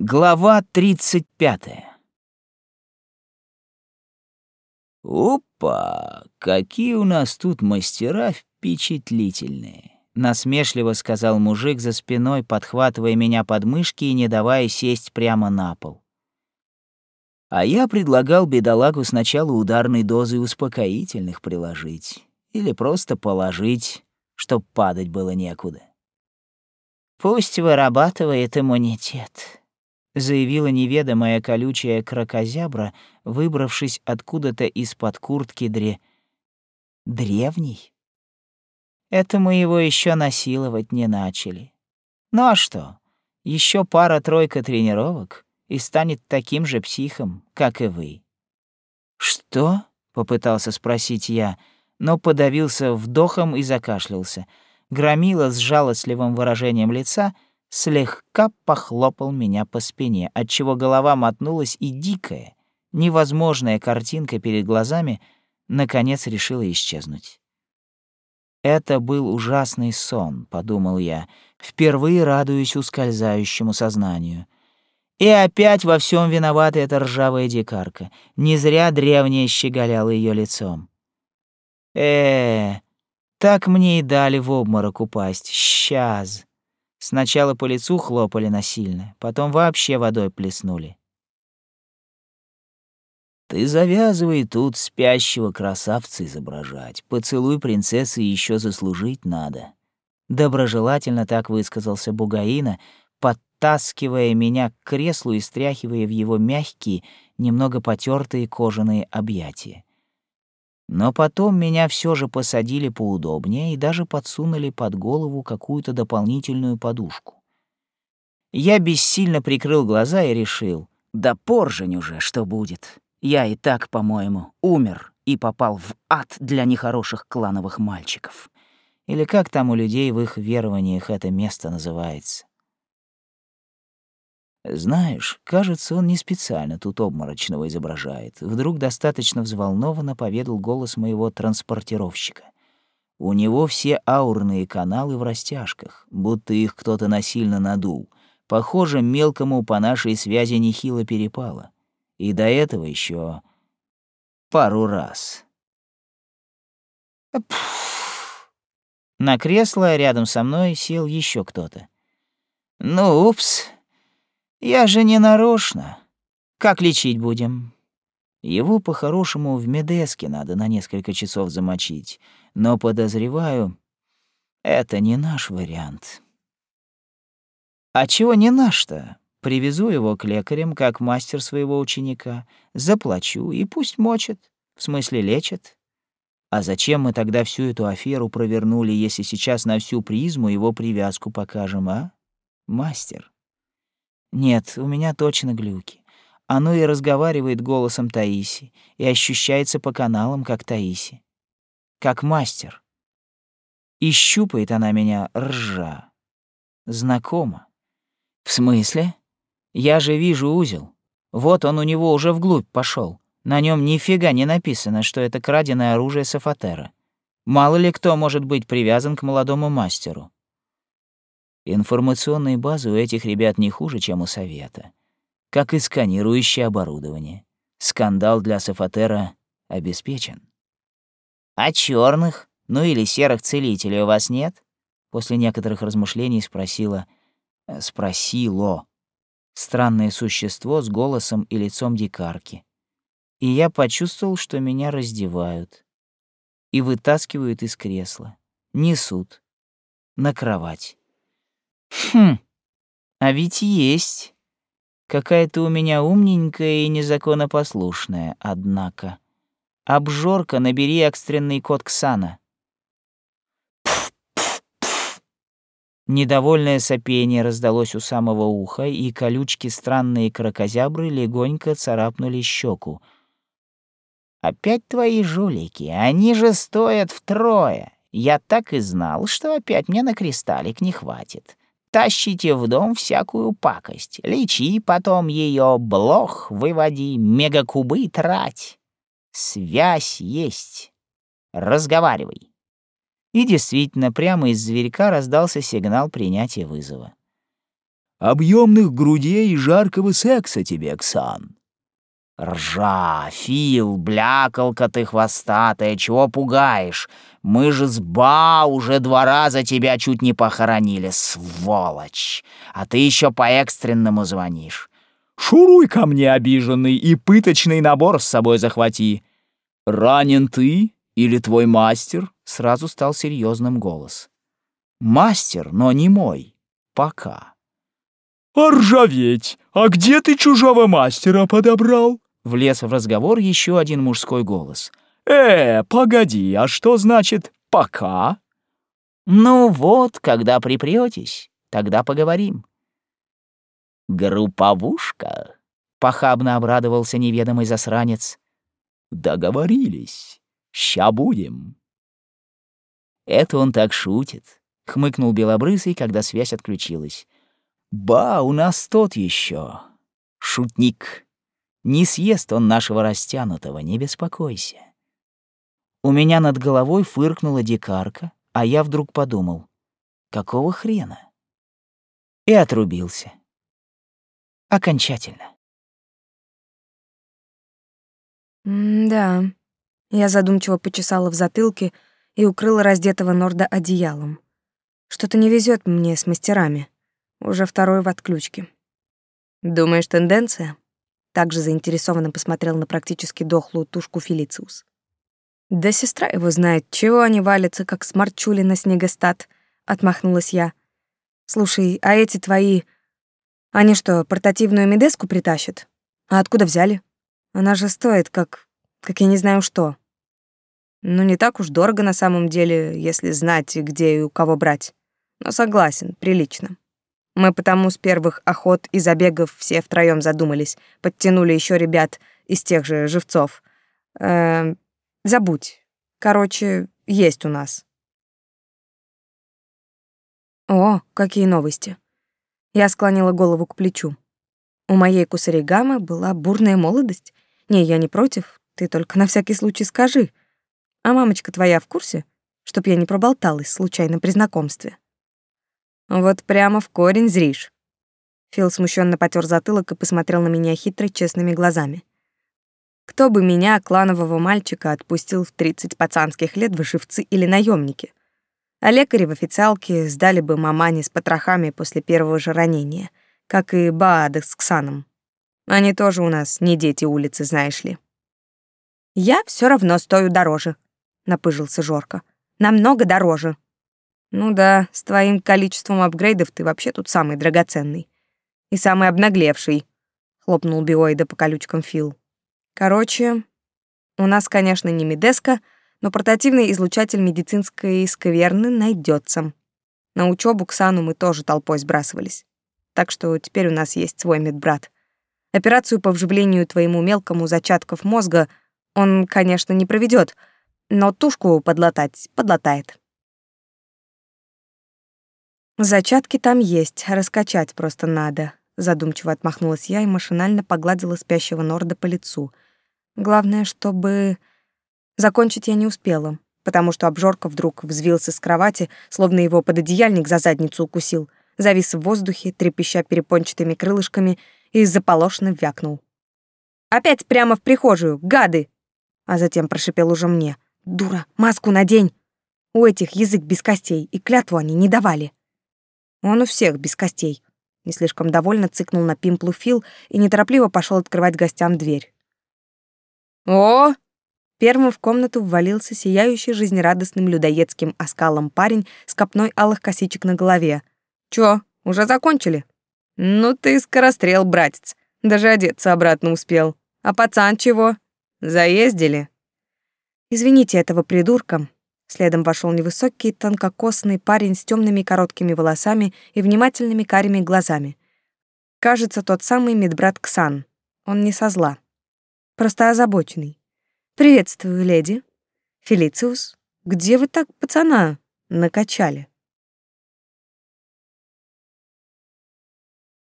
Глава 35. «Опа! Какие у нас тут мастера впечатлительные!» — насмешливо сказал мужик за спиной, подхватывая меня под мышки и не давая сесть прямо на пол. А я предлагал бедолагу сначала ударной дозой успокоительных приложить или просто положить, чтоб падать было некуда. «Пусть вырабатывает иммунитет», заявила неведомая колючая крокозябра, выбравшись откуда-то из-под куртки дре... Древний? Это мы его еще насиловать не начали. Ну а что? Еще пара-тройка тренировок и станет таким же психом, как и вы. Что? попытался спросить я, но подавился вдохом и закашлялся. Громила с жалостливым выражением лица — слегка похлопал меня по спине, отчего голова мотнулась и дикая, невозможная картинка перед глазами наконец решила исчезнуть. Это был ужасный сон, подумал я, впервые радуюсь ускользающему сознанию. И опять во всем виновата эта ржавая дикарка. Не зря древняя щеголяла ее лицом. -э так мне и дали в обморок упасть. Сейчас. Сначала по лицу хлопали насильно, потом вообще водой плеснули. Ты завязывай тут спящего красавца изображать. Поцелуй принцессы еще заслужить надо. Доброжелательно так высказался Бугаина, подтаскивая меня к креслу и стряхивая в его мягкие, немного потертые кожаные объятия. Но потом меня все же посадили поудобнее и даже подсунули под голову какую-то дополнительную подушку. Я бессильно прикрыл глаза и решил, да поржень уже, что будет. Я и так, по-моему, умер и попал в ад для нехороших клановых мальчиков. Или как там у людей в их верованиях это место называется. Знаешь, кажется, он не специально тут обморочного изображает. Вдруг достаточно взволнованно поведал голос моего транспортировщика. У него все аурные каналы в растяжках, будто их кто-то насильно надул. Похоже, мелкому по нашей связи нехило перепало. И до этого еще пару раз. На кресло рядом со мной сел еще кто-то. Ну, упс, я же не нарочно. Как лечить будем? Его по-хорошему в Медеске надо на несколько часов замочить, но подозреваю, это не наш вариант. А чего не наш-то? Привезу его к лекарям, как мастер своего ученика, заплачу и пусть мочит, в смысле лечит. А зачем мы тогда всю эту аферу провернули, если сейчас на всю призму его привязку покажем, а? Мастер. Нет, у меня точно глюки. Оно и разговаривает голосом Таиси, и ощущается по каналам, как Таиси. Как мастер. И щупает она меня ржа. Знакомо. В смысле? Я же вижу узел. Вот он у него уже вглубь пошел. На нем нифига не написано, что это краденое оружие Сафатера. Мало ли кто может быть привязан к молодому мастеру. Информационные базы у этих ребят не хуже, чем у Совета. Как и сканирующее оборудование. Скандал для Сафатера обеспечен. «А черных, ну или серых целителей у вас нет?» После некоторых размышлений спросила... Э, спросило. Странное существо с голосом и лицом дикарки. И я почувствовал, что меня раздевают. И вытаскивают из кресла. Несут. На кровать. Хм, а ведь есть. Какая-то у меня умненькая и незаконопослушная, однако. Обжорка, набери экстренный код Ксана. Недовольное сопение раздалось у самого уха, и колючки странные крокозябры легонько царапнули щеку. «Опять твои жулики, они же стоят втрое. Я так и знал, что опять мне на кристаллик не хватит тащите в дом всякую пакость, лечи потом ее, блох выводи, мегакубы трать. Связь есть. Разговаривай. И действительно, прямо из зверька раздался сигнал принятия вызова. Объемных грудей и жаркого секса тебе, Ксан. Ржа, Фил, блякалка ты хвостатая, чего пугаешь? Мы же с Ба уже два раза тебя чуть не похоронили, сволочь. А ты еще по-экстренному звонишь. Шуруй ко мне, обиженный, и пыточный набор с собой захвати. Ранен ты или твой мастер? Сразу стал серьезным голос. Мастер, но не мой. Пока. «А ржаветь! А где ты чужого мастера подобрал?» Влез в разговор еще один мужской голос. «Э, погоди, а что значит «пока»?» «Ну вот, когда припретесь, тогда поговорим». «Групповушка?» — похабно обрадовался неведомый засранец. «Договорились. Ща будем». «Это он так шутит», — хмыкнул Белобрысый, когда связь отключилась. «Ба, у нас тот еще шутник». Не съест он нашего растянутого, не беспокойся. У меня над головой фыркнула дикарка, а я вдруг подумал, какого хрена? И отрубился. Окончательно. «Да». Я задумчиво почесала в затылке и укрыла раздетого Норда одеялом. Что-то не везет мне с мастерами. Уже второй в отключке. «Думаешь, тенденция?» Также заинтересованно посмотрел на практически дохлую тушку Фелициус. «Да сестра его знает, чего они валятся, как сморчули на снегостат», — отмахнулась я. «Слушай, а эти твои... Они что, портативную медеску притащат? А откуда взяли? Она же стоит как... как я не знаю что». «Ну, не так уж дорого на самом деле, если знать, где и у кого брать. Но согласен, прилично». Мы потому с первых охот и забегов все втроем задумались, подтянули еще ребят из тех же живцов. Э, забудь. Короче, есть у нас. О, какие новости. Я склонила голову к плечу. У моей кусаригамы была бурная молодость. Не, я не против, ты только на всякий случай скажи. А мамочка твоя в курсе, чтоб я не проболталась случайно при знакомстве? Вот прямо в корень зришь. Фил смущенно потер затылок и посмотрел на меня хитро честными глазами. Кто бы меня, кланового мальчика, отпустил в 30 пацанских лет в живцы или наемники? А лекари в официалке сдали бы мамане с потрохами после первого же ранения, как и Баада с Ксаном. Они тоже у нас не дети улицы, знаешь ли. Я все равно стою дороже, напыжился Жорка. Намного дороже. Ну да, с твоим количеством апгрейдов ты вообще тут самый драгоценный. И самый обнаглевший, хлопнул биоида по колючкам Фил. Короче, у нас, конечно, не медеска, но портативный излучатель медицинской скверны найдется. На учебу к Сану мы тоже толпой сбрасывались. Так что теперь у нас есть свой медбрат. Операцию по вживлению твоему мелкому зачатков мозга он, конечно, не проведет, но тушку подлатать подлатает. Зачатки там есть, раскачать просто надо. Задумчиво отмахнулась я и машинально погладила спящего Норда по лицу. Главное, чтобы... Закончить я не успела, потому что обжорка вдруг взвился с кровати, словно его пододеяльник за задницу укусил, завис в воздухе, трепеща перепончатыми крылышками, и заполошно вякнул. «Опять прямо в прихожую, гады!» А затем прошипел уже мне. «Дура, маску надень!» У этих язык без костей, и клятву они не давали. Он у всех без костей. Не слишком довольно цыкнул на пимплу Фил и неторопливо пошел открывать гостям дверь. О! Первым в комнату ввалился сияющий жизнерадостным людоедским оскалом парень с копной алых косичек на голове. Чё, уже закончили? Ну ты скорострел, братец. Даже одеться обратно успел. А пацан чего? Заездили? Извините этого придурка, Следом вошел невысокий, тонкокосный парень с темными короткими волосами и внимательными карими глазами. Кажется, тот самый медбрат Ксан. Он не со зла. Просто озабоченный. «Приветствую, леди. Фелициус, где вы так пацана накачали?»